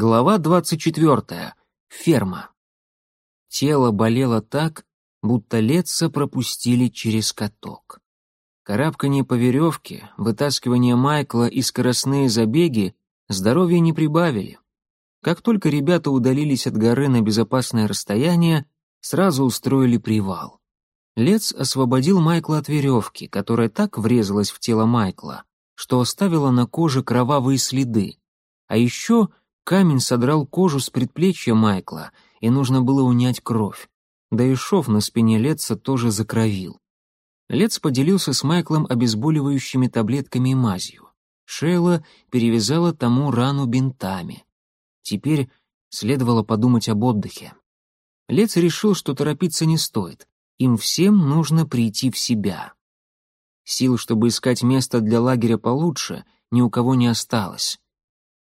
Глава 24. Ферма. Тело болело так, будто Летца пропустили через каток. Карабкание по веревке, вытаскивание Майкла и скоростные забеги здоровья не прибавили. Как только ребята удалились от горы на безопасное расстояние, сразу устроили привал. Лец освободил Майкла от веревки, которая так врезалась в тело Майкла, что оставила на коже кровавые следы. А еще камень содрал кожу с предплечья Майкла, и нужно было унять кровь. Да и шов на спине Летца тоже закровил. Лец поделился с Майклом обезболивающими таблетками и мазью. Шейла перевязала тому рану бинтами. Теперь следовало подумать об отдыхе. Лец решил, что торопиться не стоит. Им всем нужно прийти в себя. Сил, чтобы искать место для лагеря получше, ни у кого не осталось.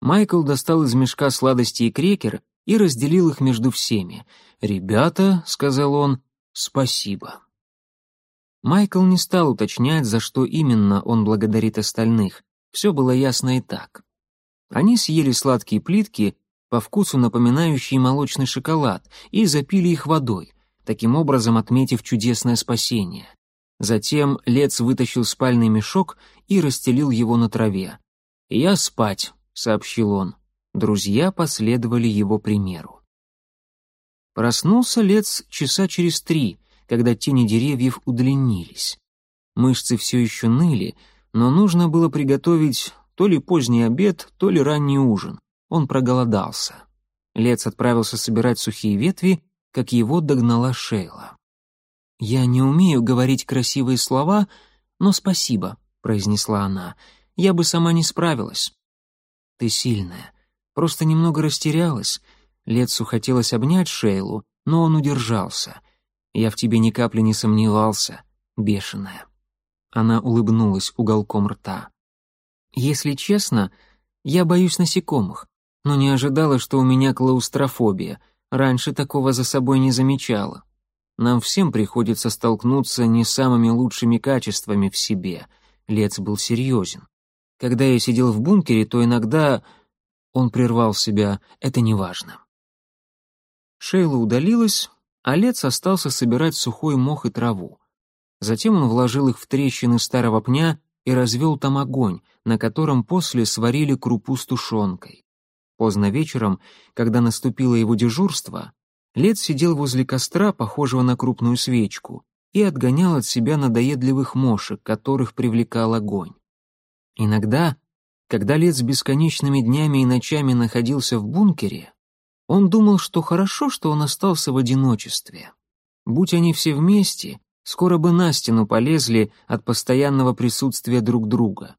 Майкл достал из мешка сладости и крекер и разделил их между всеми. «Ребята», — сказал он, — «спасибо». Майкл не стал уточнять, за что именно он благодарит остальных. Все было ясно и так. Они съели сладкие плитки, по вкусу напоминающие молочный шоколад, и запили их водой, таким образом отметив чудесное спасение. Затем Лец вытащил спальный мешок и расстелил его на траве. «Я спать», — сообщил он. Друзья последовали его примеру. Проснулся Лец часа через три, когда тени деревьев удлинились. Мышцы все еще ныли, но нужно было приготовить то ли поздний обед, то ли ранний ужин. Он проголодался. Лец отправился собирать сухие ветви, как его догнала Шейла. «Я не умею говорить красивые слова, но спасибо», — произнесла она. «Я бы сама не справилась». «Ты сильная. Просто немного растерялась. Летсу хотелось обнять Шейлу, но он удержался. Я в тебе ни капли не сомневался, бешеная. Она улыбнулась уголком рта. Если честно, я боюсь насекомых, но не ожидала, что у меня клаустрофобия. Раньше такого за собой не замечала. Нам всем приходится столкнуться не самыми лучшими качествами в себе. Лец был серьезен. Когда я сидел в бункере, то иногда он прервал себя, это неважно. Шейла удалилась, а Лец остался собирать сухой мох и траву. Затем он вложил их в трещины старого пня и развел там огонь, на котором после сварили крупу с тушенкой. Поздно вечером, когда наступило его дежурство, Лец сидел возле костра, похожего на крупную свечку, и отгонял от себя надоедливых мошек, которых привлекал огонь. Иногда когда Лет с бесконечными днями и ночами находился в бункере, он думал, что хорошо, что он остался в одиночестве. Будь они все вместе, скоро бы на стену полезли от постоянного присутствия друг друга.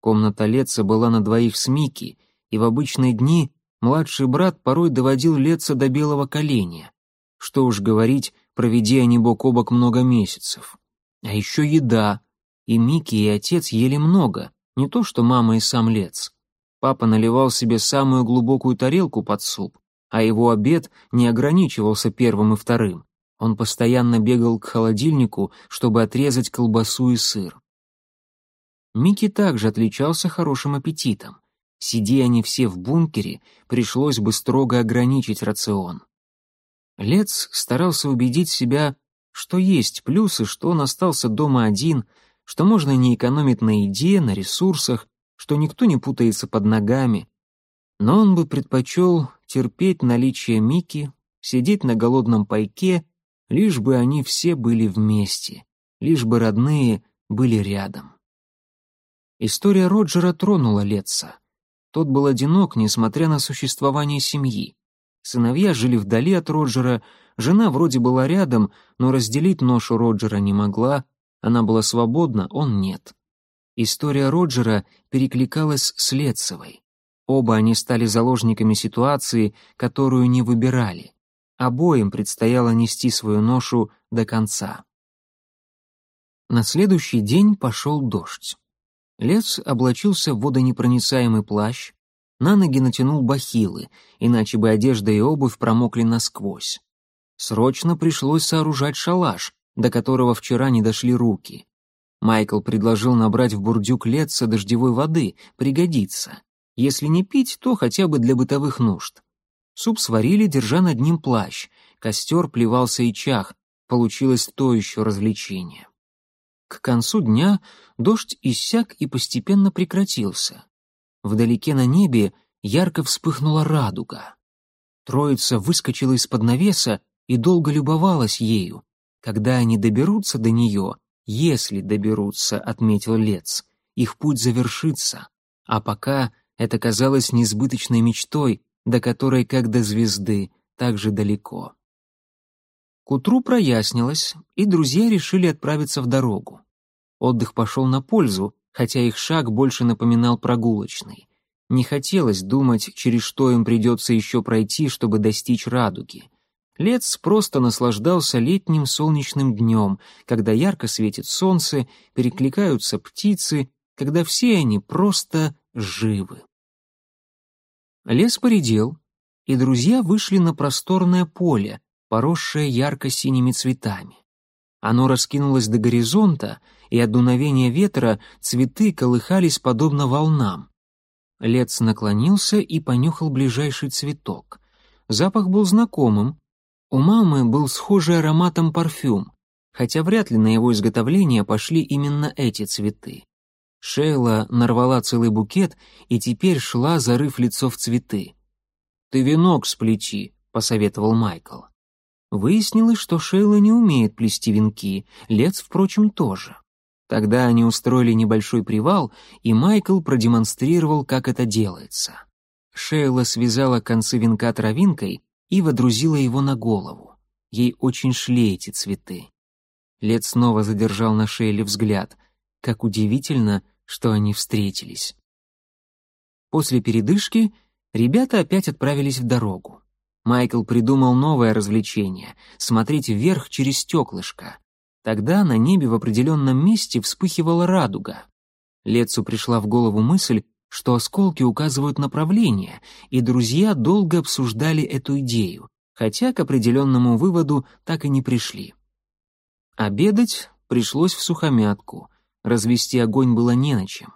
Комната Леца была на двоих с Мики, и в обычные дни младший брат порой доводил Леца до белого коленя. Что уж говорить, проведи они бок о бок много месяцев. А еще еда. И Мики, и отец ели много, не то что мама и сам Лец. Папа наливал себе самую глубокую тарелку под суп, а его обед не ограничивался первым и вторым. Он постоянно бегал к холодильнику, чтобы отрезать колбасу и сыр. Микки также отличался хорошим аппетитом. Сиди они все в бункере, пришлось бы строго ограничить рацион. Лец старался убедить себя, что есть плюсы, что он остался дома один — что можно не экономить на еде, на ресурсах, что никто не путается под ногами. Но он бы предпочел терпеть наличие Мики, сидеть на голодном пайке, лишь бы они все были вместе, лишь бы родные были рядом. История Роджера тронула Летца. Тот был одинок, несмотря на существование семьи. Сыновья жили вдали от Роджера, жена вроде была рядом, но разделить ношу Роджера не могла, она была свободна, он нет. История Роджера перекликалась с Летцевой. Оба они стали заложниками ситуации, которую не выбирали. Обоим предстояло нести свою ношу до конца. На следующий день пошел дождь. Лец облачился в водонепроницаемый плащ, на ноги натянул бахилы, иначе бы одежда и обувь промокли насквозь. Срочно пришлось сооружать шалаш, до которого вчера не дошли руки. Майкл предложил набрать в бурдюк летца дождевой воды, пригодится. Если не пить, то хотя бы для бытовых нужд. Суп сварили, держа над ним плащ. Костер плевался и чах. Получилось то еще развлечение. К концу дня дождь иссяк и постепенно прекратился. Вдалеке на небе ярко вспыхнула радуга. Троица выскочила из-под навеса и долго любовалась ею. Когда они доберутся до нее, если доберутся, отметил Лец, их путь завершится. А пока это казалось несбыточной мечтой, до которой, как до звезды, так же далеко. К утру прояснилось, и друзья решили отправиться в дорогу. Отдых пошел на пользу, хотя их шаг больше напоминал прогулочный. Не хотелось думать, через что им придется еще пройти, чтобы достичь радуги. Лец просто наслаждался летним солнечным днем, когда ярко светит солнце, перекликаются птицы, когда все они просто живы. Лес поредел, и друзья вышли на просторное поле, поросшее ярко-синими цветами. Оно раскинулось до горизонта, и от дуновения ветра цветы колыхались подобно волнам. Лец наклонился и понюхал ближайший цветок. Запах был знакомым. У мамы был схожий ароматом парфюм, хотя вряд ли на его изготовление пошли именно эти цветы. Шейла нарвала целый букет и теперь шла, зарыв лицо в цветы. «Ты венок сплети», — посоветовал Майкл. Выяснилось, что Шейла не умеет плести венки, Лец, впрочем, тоже. Тогда они устроили небольшой привал, и Майкл продемонстрировал, как это делается. Шейла связала концы венка травинкой и водрузила его на голову. Ей очень шли эти цветы. Лет снова задержал на Шейле взгляд. Как удивительно, что они встретились. После передышки ребята опять отправились в дорогу. Майкл придумал новое развлечение — смотреть вверх через стеклышко. Тогда на небе в определенном месте вспыхивала радуга. Лецу пришла в голову мысль, что осколки указывают направление, и друзья долго обсуждали эту идею, хотя к определенному выводу так и не пришли. Обедать пришлось в сухомятку, развести огонь было не на чем.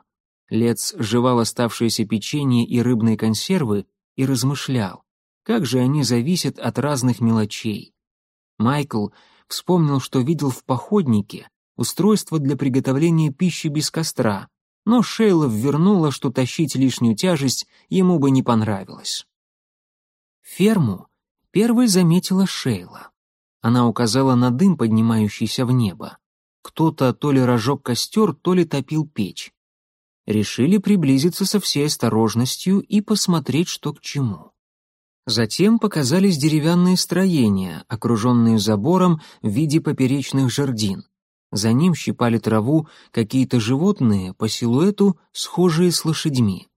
Лец жевал оставшееся печенье и рыбные консервы и размышлял, как же они зависят от разных мелочей. Майкл вспомнил, что видел в походнике устройство для приготовления пищи без костра, но Шейла ввернула, что тащить лишнюю тяжесть ему бы не понравилось. Ферму первой заметила Шейла. Она указала на дым, поднимающийся в небо. Кто-то то ли разжег костер, то ли топил печь. Решили приблизиться со всей осторожностью и посмотреть, что к чему. Затем показались деревянные строения, окруженные забором в виде поперечных жердин. За ним щипали траву какие-то животные по силуэту, схожие с лошадьми.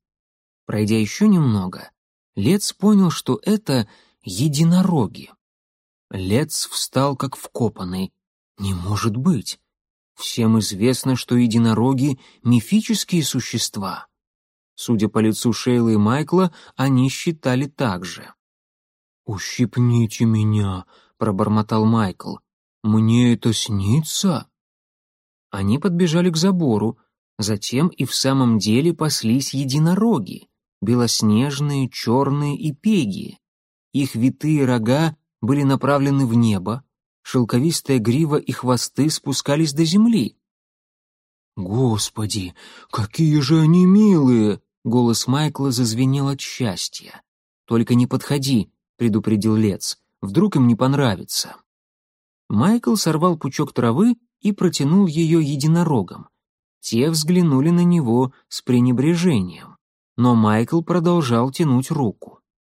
Пройдя еще немного, Лец понял, что это единороги. Лец встал как вкопанный. Не может быть. Всем известно, что единороги — мифические существа. Судя по лицу Шейлы и Майкла, они считали так же. «Ущипните меня», — пробормотал Майкл. «Мне это снится?» Они подбежали к забору, затем и в самом деле паслись единороги, белоснежные, черные и пеги. Их витые рога были направлены в небо, шелковистая грива и хвосты спускались до земли. «Господи, какие же они милые!» — голос Майкла зазвенел от счастья. «Только не подходи», предупредил Лец. «Вдруг им не понравится». Майкл сорвал пучок травы и протянул ее единорогам. Те взглянули на него с пренебрежением, но Майкл продолжал тянуть руку.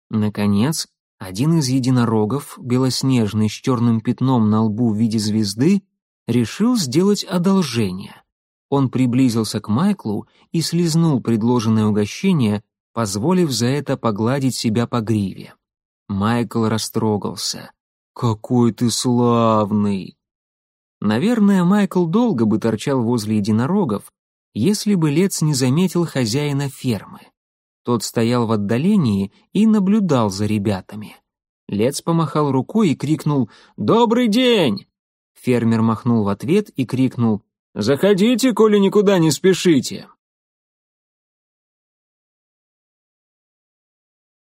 Наконец, один из единорогов, белоснежный с черным пятном на лбу в виде звезды, решил сделать одолжение. Он приблизился к Майклу и слезнул предложенное угощение, позволив за это погладить себя по гриве. Майкл растрогался. «Какой ты славный!» Наверное, Майкл долго бы торчал возле единорогов, если бы Лец не заметил хозяина фермы. Тот стоял в отдалении и наблюдал за ребятами. Лец помахал рукой и крикнул «Добрый день!». Фермер махнул в ответ и крикнул «Заходите, коли никуда не спешите!».